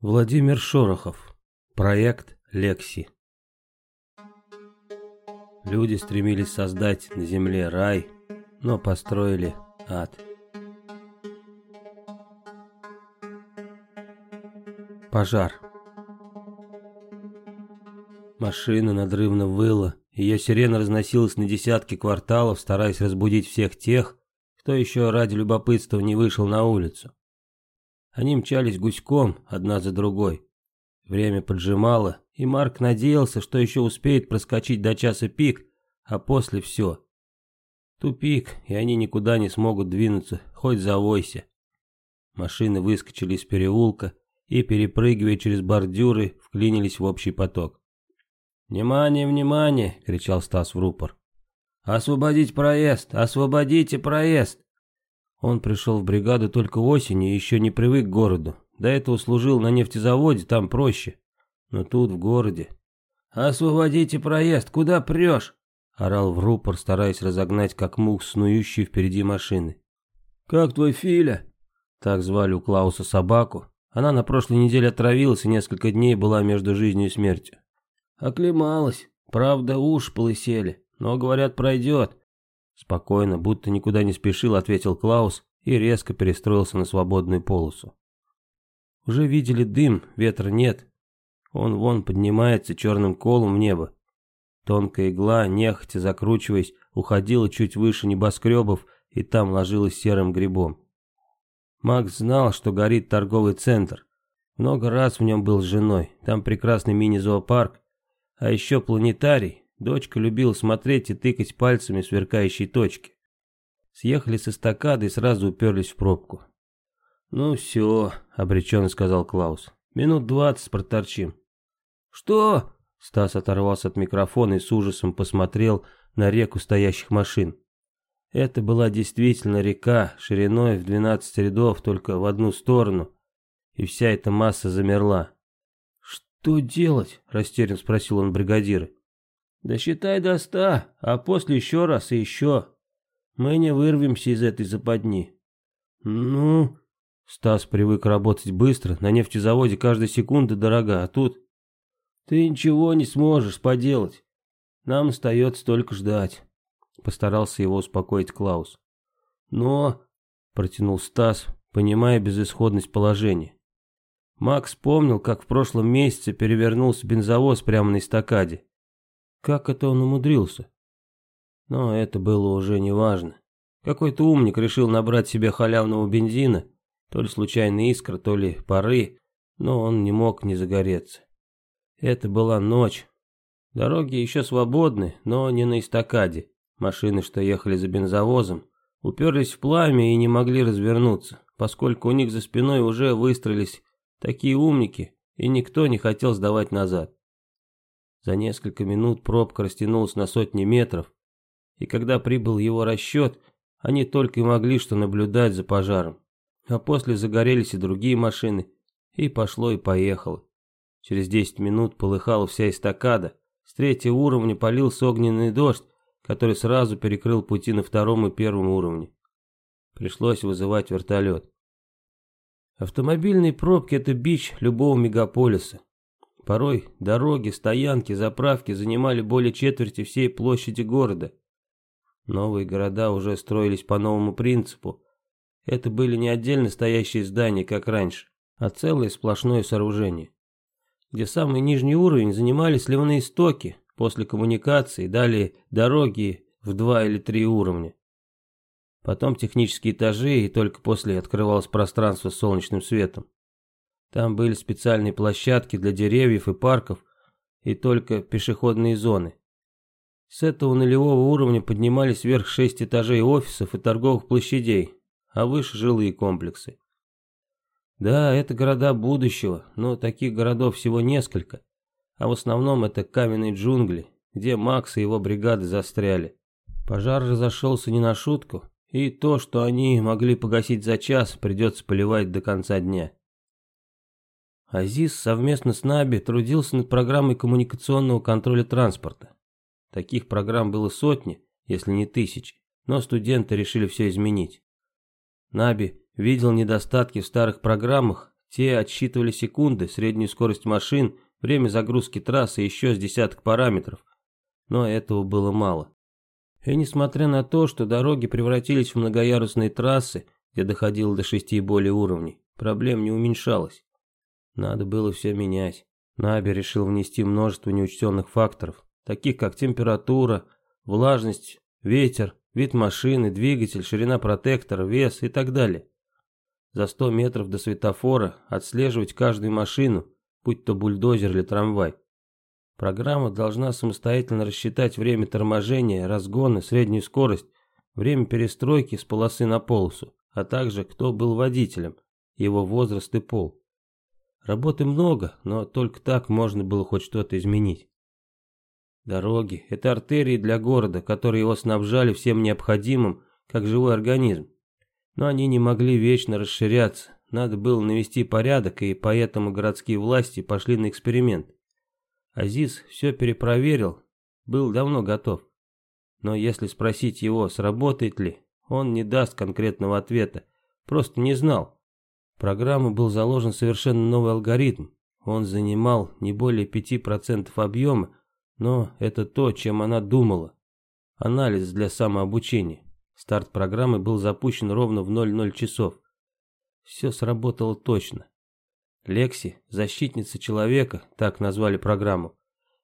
Владимир Шорохов. Проект Лекси. Люди стремились создать на земле рай, но построили ад. Пожар. Машина надрывно выла, ее сирена разносилась на десятки кварталов, стараясь разбудить всех тех, кто еще ради любопытства не вышел на улицу. Они мчались гуськом, одна за другой. Время поджимало, и Марк надеялся, что еще успеет проскочить до часа пик, а после все. Тупик, и они никуда не смогут двинуться, хоть завойся. Машины выскочили из переулка и, перепрыгивая через бордюры, вклинились в общий поток. «Внимание, внимание!» — кричал Стас в рупор. «Освободить проезд! Освободите проезд!» Он пришел в бригаду только осенью и еще не привык к городу. До этого служил на нефтезаводе, там проще. Но тут, в городе... «Освободите проезд! Куда прешь?» Орал в рупор, стараясь разогнать как мух снующие впереди машины. «Как твой Филя?» Так звали у Клауса собаку. Она на прошлой неделе отравилась и несколько дней была между жизнью и смертью. «Оклемалась. Правда, уши полысели. Но, говорят, пройдет. Спокойно, будто никуда не спешил, ответил Клаус и резко перестроился на свободную полосу. Уже видели дым, ветра нет. Он вон поднимается черным колом в небо. Тонкая игла, нехотя закручиваясь, уходила чуть выше небоскребов и там ложилась серым грибом. Макс знал, что горит торговый центр. Много раз в нем был с женой. Там прекрасный мини-зоопарк. А еще планетарий, Дочка любила смотреть и тыкать пальцами сверкающие точки. Съехали с эстакады и сразу уперлись в пробку. «Ну все», — обреченно сказал Клаус. «Минут двадцать проторчим». «Что?» — Стас оторвался от микрофона и с ужасом посмотрел на реку стоящих машин. Это была действительно река, шириной в двенадцать рядов, только в одну сторону, и вся эта масса замерла. «Что делать?» — растерянно спросил он бригадира. Досчитай до ста, а после еще раз и еще. Мы не вырвемся из этой западни. Ну, Стас привык работать быстро, на нефтезаводе каждая секунда дорога, а тут... Ты ничего не сможешь поделать. Нам остается только ждать. Постарался его успокоить Клаус. Но, протянул Стас, понимая безысходность положения. Макс помнил, как в прошлом месяце перевернулся бензовоз прямо на эстакаде. Как это он умудрился? Но это было уже не важно. Какой-то умник решил набрать себе халявного бензина, то ли случайная искра, то ли пары, но он не мог не загореться. Это была ночь. Дороги еще свободны, но не на эстакаде. Машины, что ехали за бензовозом, уперлись в пламя и не могли развернуться, поскольку у них за спиной уже выстроились такие умники, и никто не хотел сдавать назад. За несколько минут пробка растянулась на сотни метров, и когда прибыл его расчет, они только и могли что наблюдать за пожаром. А после загорелись и другие машины, и пошло и поехало. Через 10 минут полыхала вся эстакада, с третьего уровня полился огненный дождь, который сразу перекрыл пути на втором и первом уровне. Пришлось вызывать вертолет. Автомобильные пробки – это бич любого мегаполиса. Порой дороги, стоянки, заправки занимали более четверти всей площади города. Новые города уже строились по новому принципу. Это были не отдельно стоящие здания, как раньше, а целое сплошное сооружение. Где самый нижний уровень занимали сливные стоки, после коммуникации, далее дороги в два или три уровня. Потом технические этажи, и только после открывалось пространство с солнечным светом. Там были специальные площадки для деревьев и парков, и только пешеходные зоны. С этого нулевого уровня поднимались вверх шесть этажей офисов и торговых площадей, а выше жилые комплексы. Да, это города будущего, но таких городов всего несколько, а в основном это каменные джунгли, где Макс и его бригады застряли. Пожар разошелся не на шутку, и то, что они могли погасить за час, придется поливать до конца дня. Азиз совместно с Наби трудился над программой коммуникационного контроля транспорта. Таких программ было сотни, если не тысячи, но студенты решили все изменить. Наби видел недостатки в старых программах, Те отсчитывали секунды, среднюю скорость машин, время загрузки трассы и еще с десяток параметров. Но этого было мало. И несмотря на то, что дороги превратились в многоярусные трассы, где доходило до шести и более уровней, проблем не уменьшалось. Надо было все менять. Наби решил внести множество неучтенных факторов, таких как температура, влажность, ветер, вид машины, двигатель, ширина протектора, вес и так далее. За 100 метров до светофора отслеживать каждую машину, будь то бульдозер или трамвай. Программа должна самостоятельно рассчитать время торможения, разгона, среднюю скорость, время перестройки с полосы на полосу, а также кто был водителем, его возраст и пол. Работы много, но только так можно было хоть что-то изменить. Дороги – это артерии для города, которые его снабжали всем необходимым, как живой организм. Но они не могли вечно расширяться, надо было навести порядок, и поэтому городские власти пошли на эксперимент. Азиз все перепроверил, был давно готов. Но если спросить его, сработает ли, он не даст конкретного ответа, просто не знал. В программу был заложен совершенно новый алгоритм. Он занимал не более 5% объема, но это то, чем она думала. Анализ для самообучения. Старт программы был запущен ровно в 00 часов. Все сработало точно. Лекси, защитница человека, так назвали программу,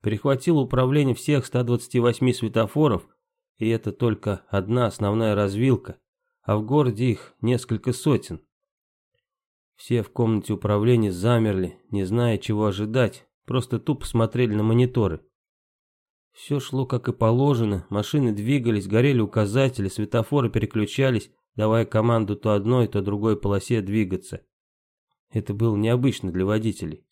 перехватила управление всех 128 светофоров, и это только одна основная развилка, а в городе их несколько сотен. Все в комнате управления замерли, не зная, чего ожидать, просто тупо смотрели на мониторы. Все шло как и положено, машины двигались, горели указатели, светофоры переключались, давая команду то одной, то другой полосе двигаться. Это было необычно для водителей.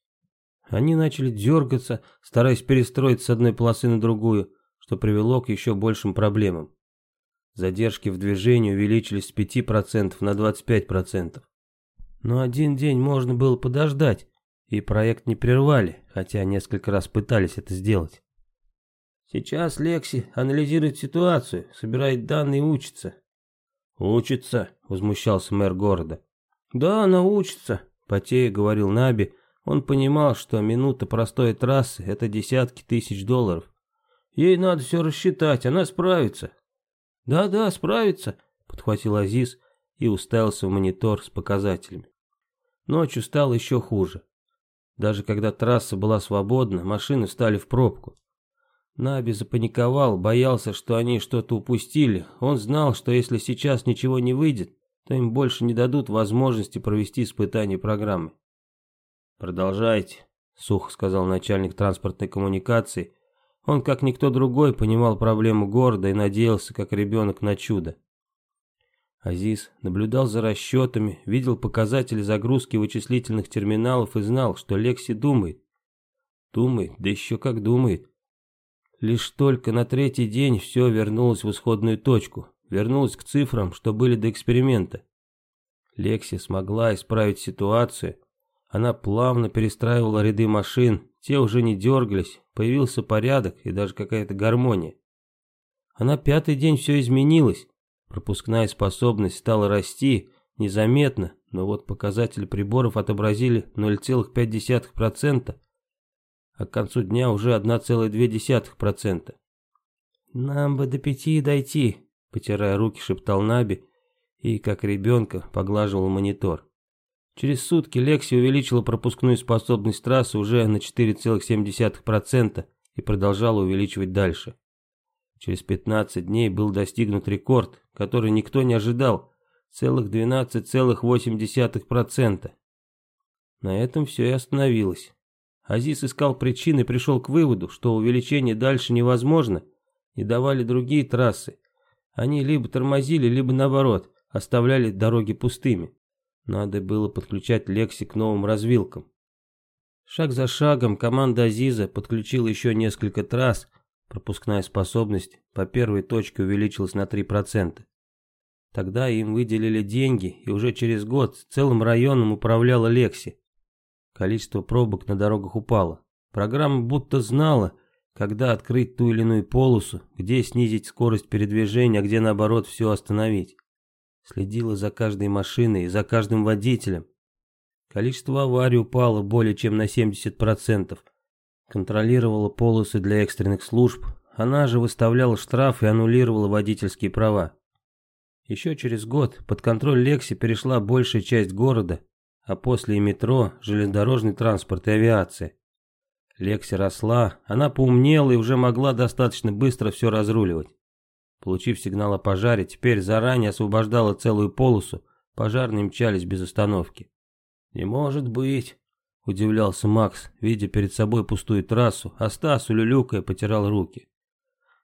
Они начали дергаться, стараясь перестроить с одной полосы на другую, что привело к еще большим проблемам. Задержки в движении увеличились с 5% на 25%. Но один день можно было подождать, и проект не прервали, хотя несколько раз пытались это сделать. Сейчас Лекси анализирует ситуацию, собирает данные и учится. Учится, возмущался мэр города. Да, она учится, потея говорил Наби. Он понимал, что минута простой трассы – это десятки тысяч долларов. Ей надо все рассчитать, она справится. Да-да, справится, подхватил Азиз и уставился в монитор с показателями. Ночью стало еще хуже. Даже когда трасса была свободна, машины встали в пробку. Наби запаниковал, боялся, что они что-то упустили. Он знал, что если сейчас ничего не выйдет, то им больше не дадут возможности провести испытание программы. «Продолжайте», — сухо сказал начальник транспортной коммуникации. Он, как никто другой, понимал проблему города и надеялся, как ребенок, на чудо. Азиз наблюдал за расчетами, видел показатели загрузки вычислительных терминалов и знал, что Лекси думает. Думает, да еще как думает. Лишь только на третий день все вернулось в исходную точку, вернулось к цифрам, что были до эксперимента. Лекси смогла исправить ситуацию. Она плавно перестраивала ряды машин, те уже не дергались, появился порядок и даже какая-то гармония. А на пятый день все изменилось. Пропускная способность стала расти, незаметно, но вот показатели приборов отобразили 0,5%, а к концу дня уже 1,2%. «Нам бы до пяти дойти», — потирая руки, шептал Наби и, как ребенка, поглаживал монитор. Через сутки Лекси увеличила пропускную способность трассы уже на 4,7% и продолжала увеличивать дальше. Через 15 дней был достигнут рекорд, который никто не ожидал, целых 12,8%. На этом все и остановилось. Азис искал причины и пришел к выводу, что увеличение дальше невозможно, и давали другие трассы. Они либо тормозили, либо наоборот, оставляли дороги пустыми. Надо было подключать Лекси к новым развилкам. Шаг за шагом команда Азиза подключила еще несколько трасс, пропускная способность по первой точке увеличилась на 3%. Тогда им выделили деньги, и уже через год целым районом управляла Лекси. Количество пробок на дорогах упало. Программа будто знала, когда открыть ту или иную полосу, где снизить скорость передвижения, а где наоборот все остановить. Следила за каждой машиной и за каждым водителем. Количество аварий упало более чем на 70%. Контролировала полосы для экстренных служб. Она же выставляла штраф и аннулировала водительские права. Еще через год под контроль Лекси перешла большая часть города, а после и метро, железнодорожный транспорт и авиация. Лекси росла, она поумнела и уже могла достаточно быстро все разруливать. Получив сигнал о пожаре, теперь заранее освобождала целую полосу, пожарные мчались без остановки. «Не может быть», — удивлялся Макс, видя перед собой пустую трассу, а Стас, улюлюкая, потирал руки.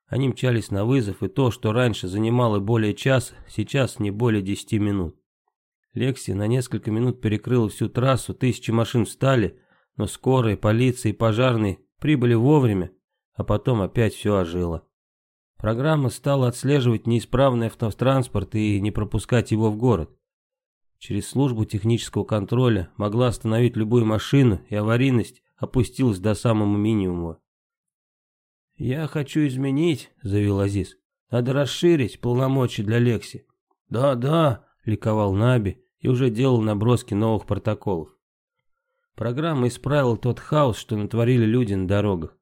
Они мчались на вызов, и то, что раньше занимало более часа, сейчас не более десяти минут. Лекси на несколько минут перекрыла всю трассу, тысячи машин встали, но скорая, полиция и пожарные прибыли вовремя, а потом опять все ожило. Программа стала отслеживать неисправный автотранспорт и не пропускать его в город. Через службу технического контроля могла остановить любую машину, и аварийность опустилась до самого минимума. «Я хочу изменить», — заявил Азиз. «Надо расширить полномочия для Лекси». «Да, да», — ликовал Наби и уже делал наброски новых протоколов. Программа исправила тот хаос, что натворили люди на дорогах.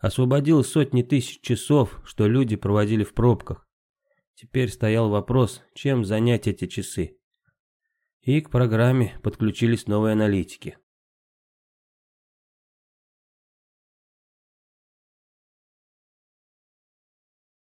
Освободила сотни тысяч часов, что люди проводили в пробках. Теперь стоял вопрос, чем занять эти часы. И к программе подключились новые аналитики.